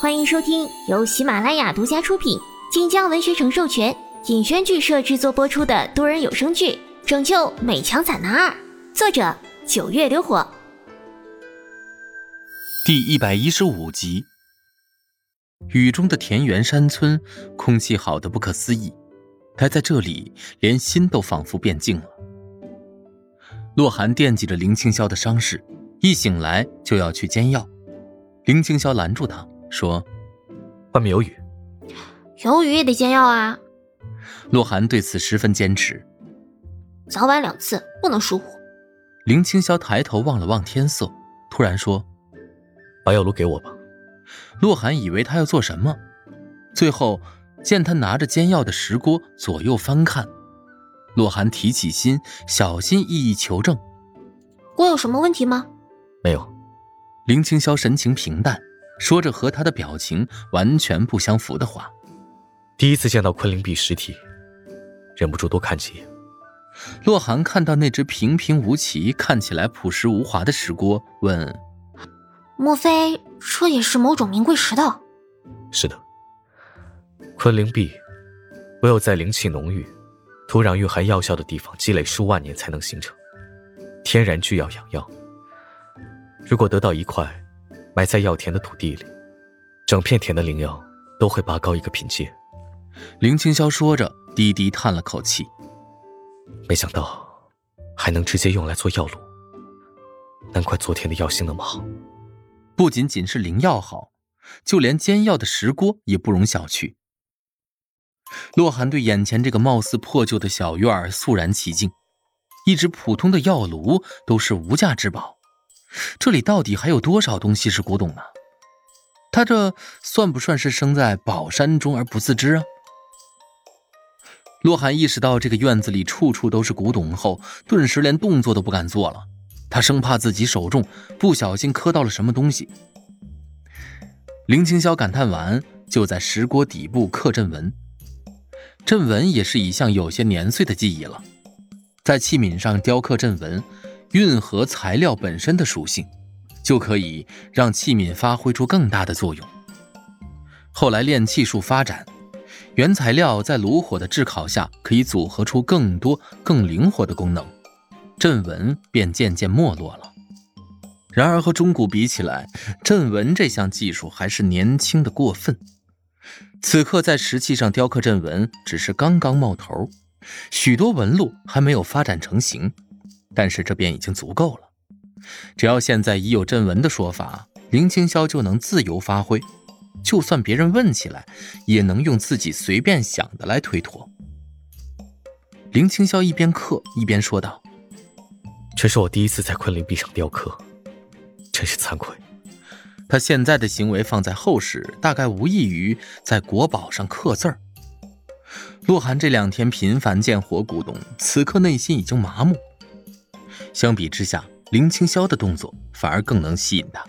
欢迎收听由喜马拉雅独家出品、晋江文学城授权、尹轩剧社制作播出的多人有声剧《拯救美强惨男二》，作者九月流火。第一百一十五集。雨中的田园山村，空气好的不可思议。待在这里，连心都仿佛变静了。洛寒惦记着林青霄的伤势，一醒来就要去煎药。林青霄拦住他。说：“外面有雨，有雨也得煎药啊。”洛寒对此十分坚持。早晚两次，不能疏忽。林青霄抬头望了望天色，突然说：“把药炉给我吧。”洛寒以为他要做什么，最后见他拿着煎药的石锅左右翻看，洛寒提起心，小心翼翼求证：“锅有什么问题吗？”“没有。”林青霄神情平淡。说着和他的表情完全不相符的话。第一次见到昆凌璧尸体，忍不住多看几眼。洛寒看到那只平平无奇、看起来朴实无华的石锅，问：“莫非这也是某种名贵石头？”“是的。昆凌璧唯有在灵气浓郁、土壤蕴含药效的地方积累数万年才能形成，天然巨药养药。如果得到一块。”埋在药田的土地里，整片田的灵药都会拔高一个品阶。林青霄说着，低低叹了口气。没想到还能直接用来做药炉，难怪昨天的药性那么好。不仅仅是灵药好，就连煎药的石锅也不容小觑。洛寒对眼前这个貌似破旧的小院儿肃然起敬，一只普通的药炉都是无价之宝。这里到底还有多少东西是古董呢？他这算不算是生在宝山中而不自知啊？洛寒意识到这个院子里处处都是古董后，顿时连动作都不敢做了。他生怕自己手重，不小心磕到了什么东西。林青霄感叹完，就在石锅底部刻阵纹。阵纹也是一项有些年岁的技艺了，在器皿上雕刻阵纹。运合材料本身的属性，就可以让器皿发挥出更大的作用。后来炼器术发展，原材料在炉火的炙烤下可以组合出更多、更灵活的功能，阵纹便渐渐没落了。然而和中古比起来，阵纹这项技术还是年轻的过分。此刻在石器上雕刻阵纹只是刚刚冒头，许多纹路还没有发展成型。但是这便已经足够了。只要现在已有阵文的说法，林青霄就能自由发挥。就算别人问起来，也能用自己随便想的来推脱。林青霄一边刻一边说道：“这是我第一次在昆凌壁上雕刻，真是惭愧。他现在的行为放在后世，大概无异于在国宝上刻字儿。”洛寒这两天频繁见活古董，此刻内心已经麻木。相比之下，林青霄的动作反而更能吸引他。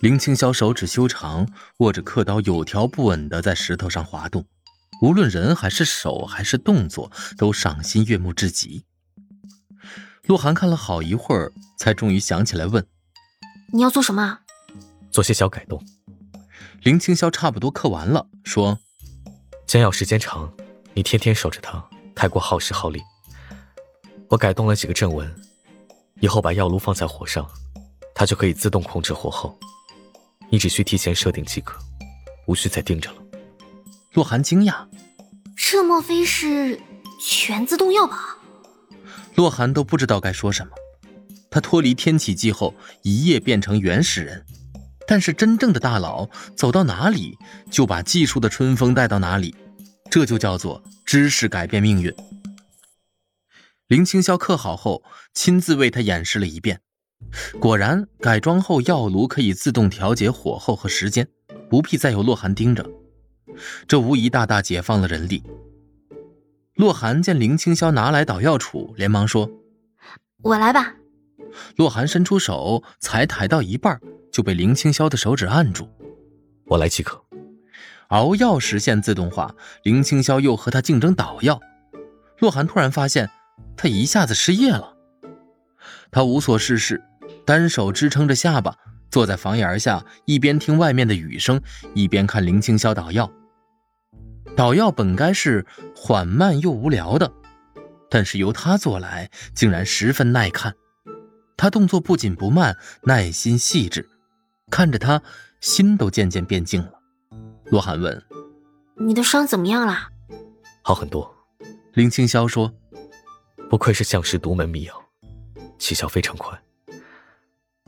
林青霄手指修长，握着刻刀，有条不紊地在石头上滑动，无论人还是手还是动作，都赏心悦目至极。鹿晗看了好一会儿，才终于想起来问：“你要做什么？”“做些小改动。”林青霄差不多刻完了，说：“煎药时间长，你天天守着它，太过耗时耗力。”我改动了几个阵纹，以后把药炉放在火上，它就可以自动控制火候。你只需提前设定即可，无需再盯着了。洛寒惊讶，这莫非是全自动药吧？洛寒都不知道该说什么。他脱离天启纪后，一夜变成原始人，但是真正的大佬走到哪里，就把技术的春风带到哪里，这就叫做知识改变命运。林青霄刻好后，亲自为他演示了一遍。果然，改装后药炉可以自动调节火候和时间，不必再有洛寒盯着。这无疑大大解放了人力。洛寒见林青霄拿来捣药杵，连忙说：“我来吧。”洛寒伸出手，才抬到一半，就被林青霄的手指按住。“我来即可。”熬药实现自动化，林青霄又和他竞争捣药。洛寒突然发现。他一下子失业了，他无所事事，单手支撑着下巴，坐在房檐下，一边听外面的雨声，一边看林青霄捣药。捣药本该是缓慢又无聊的，但是由他做来，竟然十分耐看。他动作不紧不慢，耐心细致，看着他，心都渐渐变静了。洛寒问：“你的伤怎么样了？”“好很多。”林青霄说：“不愧是相师独门秘药，起效非常快。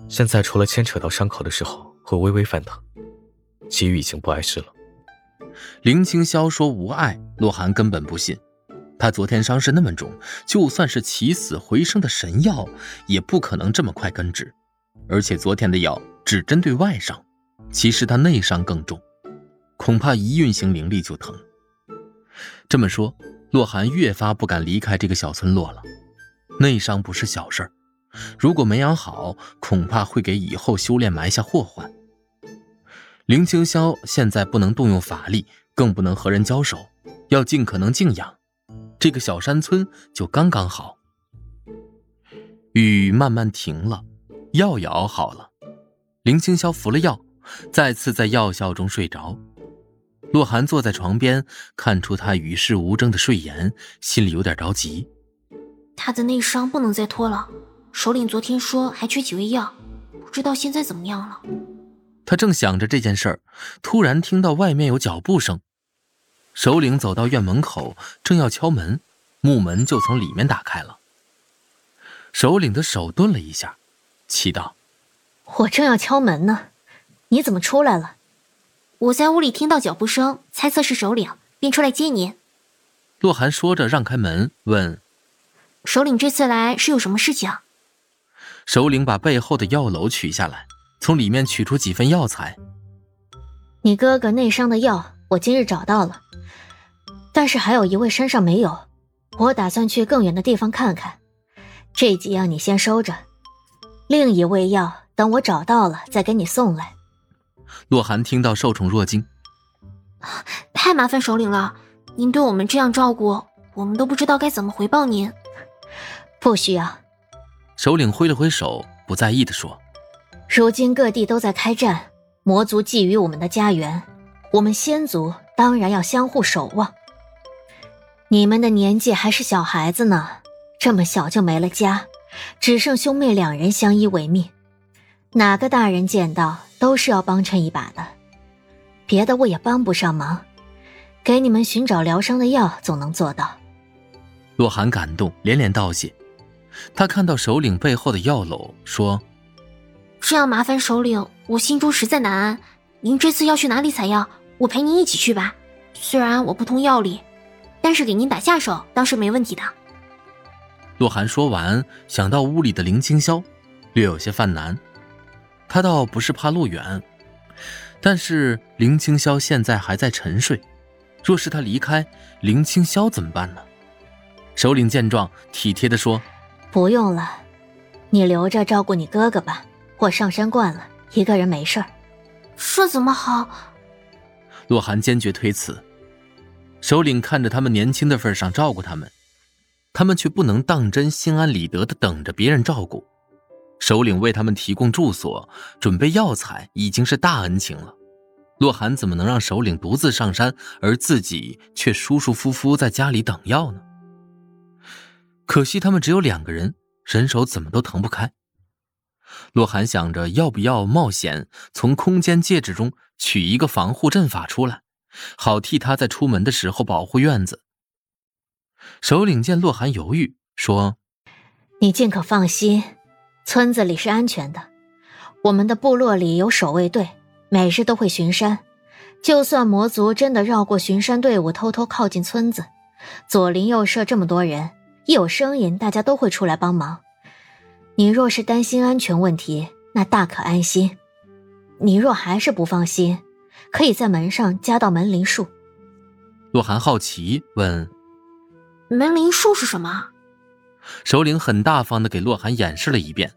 现在除了牵扯到伤口的时候会微微泛疼，其余已经不碍事了。”林青霄说：“无碍。”洛寒根本不信。他昨天伤势那么重，就算是起死回生的神药，也不可能这么快根治。而且昨天的药只针对外伤，其实他内伤更重，恐怕一运行灵力就疼。这么说，洛寒越发不敢离开这个小村落了。内伤不是小事儿，如果没养好，恐怕会给以后修炼埋下祸患。林青霄现在不能动用法力，更不能和人交手，要尽可能静养。这个小山村就刚刚好。雨慢慢停了，药也熬好了。林青霄服了药，再次在药效中睡着。洛寒坐在床边，看出他与世无争的睡颜，心里有点着急。他的内伤不能再拖了。首领昨天说还缺几味药，不知道现在怎么样了。他正想着这件事儿，突然听到外面有脚步声。首领走到院门口，正要敲门，木门就从里面打开了。首领的手顿了一下，气道：“我正要敲门呢，你怎么出来了？”我在屋里听到脚步声，猜测是首领，便出来接您。洛寒说着让开门，问：“首领这次来是有什么事情？”首领把背后的药篓取下来，从里面取出几份药材。你哥哥内伤的药，我今日找到了。但是还有一位身上没有，我打算去更远的地方看看。这几样你先收着，另一味药等我找到了再给你送来。洛寒听到受宠若惊，太麻烦首领了，您对我们这样照顾，我们都不知道该怎么回报您。不需要。首领挥了挥手，不在意的说：“如今各地都在开战，魔族觊觎我们的家园，我们仙族当然要相互守望。”你们的年纪还是小孩子呢，这么小就没了家，只剩兄妹两人相依为命，哪个大人见到都是要帮衬一把的。别的我也帮不上忙，给你们寻找疗伤的药总能做到。洛寒感动，连连道谢。他看到首领背后的药篓，说：“这样麻烦首领，我心中实在难安。您这次要去哪里采药？我陪您一起去吧。虽然我不通药理。”但是给您打下手倒是没问题的。洛寒说完，想到屋里的林青霄，略有些犯难。他倒不是怕路远，但是林青霄现在还在沉睡，若是他离开，林青霄怎么办呢？首领见状，体贴地说：“不用了，你留着照顾你哥哥吧。我上山惯了，一个人没事儿。”这怎么好？洛寒坚决推辞。首领看着他们年轻的份上照顾他们，他们却不能当真心安理得的等着别人照顾。首领为他们提供住所、准备药材，已经是大恩情了。洛寒怎么能让首领独自上山，而自己却舒舒服服在家里等药呢？可惜他们只有两个人，人手怎么都腾不开。洛寒想着要不要冒险，从空间戒指中取一个防护阵法出来。好替他在出门的时候保护院子。首领见洛寒犹豫，说：“你尽可放心，村子里是安全的。我们的部落里有守卫队，每日都会巡山。就算魔族真的绕过巡山队伍，偷偷靠近村子，左邻右舍这么多人，一有声音，大家都会出来帮忙。你若是担心安全问题，那大可安心。你若还是不放心。”可以在门上加道门铃术。洛寒好奇问：“门铃术是什么？”首领很大方的给洛寒演示了一遍。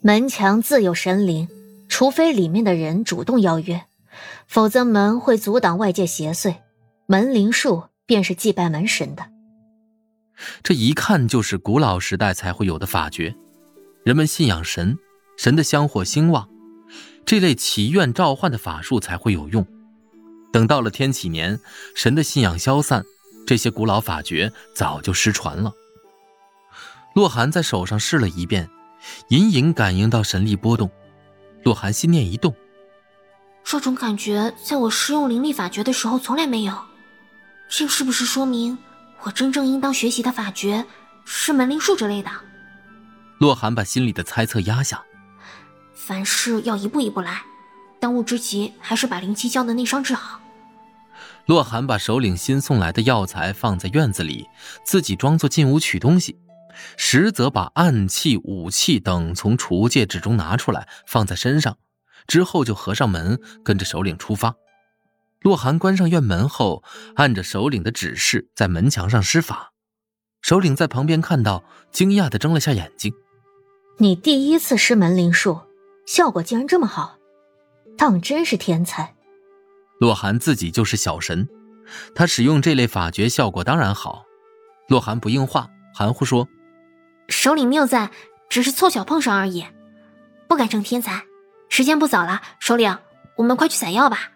门墙自有神灵，除非里面的人主动邀约，否则门会阻挡外界邪祟。门灵术便是祭拜门神的。这一看就是古老时代才会有的法诀。人们信仰神，神的香火兴旺。这类祈愿召唤的法术才会有用。等到了天启年，神的信仰消散，这些古老法诀早就失传了。洛寒在手上试了一遍，隐隐感应到神力波动。洛寒心念一动，这种感觉在我施用灵力法诀的时候从来没有。这是不是说明我真正应当学习的法诀是门铃术之类的？洛寒把心里的猜测压下。凡事要一步一步来，当务之急还是把灵七教的内伤治好。洛寒把首领新送来的药材放在院子里，自己装作进屋取东西，实则把暗器、武器等从储物戒指中拿出来放在身上，之后就合上门，跟着首领出发。洛寒关上院门后，按着首领的指示在门墙上施法。首领在旁边看到，惊讶地睁了下眼睛：“你第一次施门灵术，效果竟然这么好，当真是天才。”洛寒自己就是小神，他使用这类法诀效果当然好。洛寒不应话，含糊说：“首领谬在，只是凑巧碰上而已，不敢称天才。时间不早了，首领，我们快去采药吧。”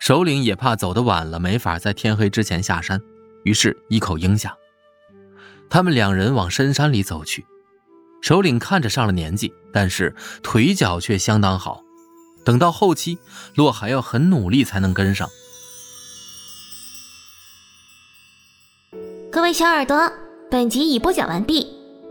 首领也怕走得晚了，没法在天黑之前下山，于是一口应下。他们两人往深山里走去。首领看着上了年纪，但是腿脚却相当好。等到后期，洛还要很努力才能跟上。各位小耳朵，本集已播讲完毕，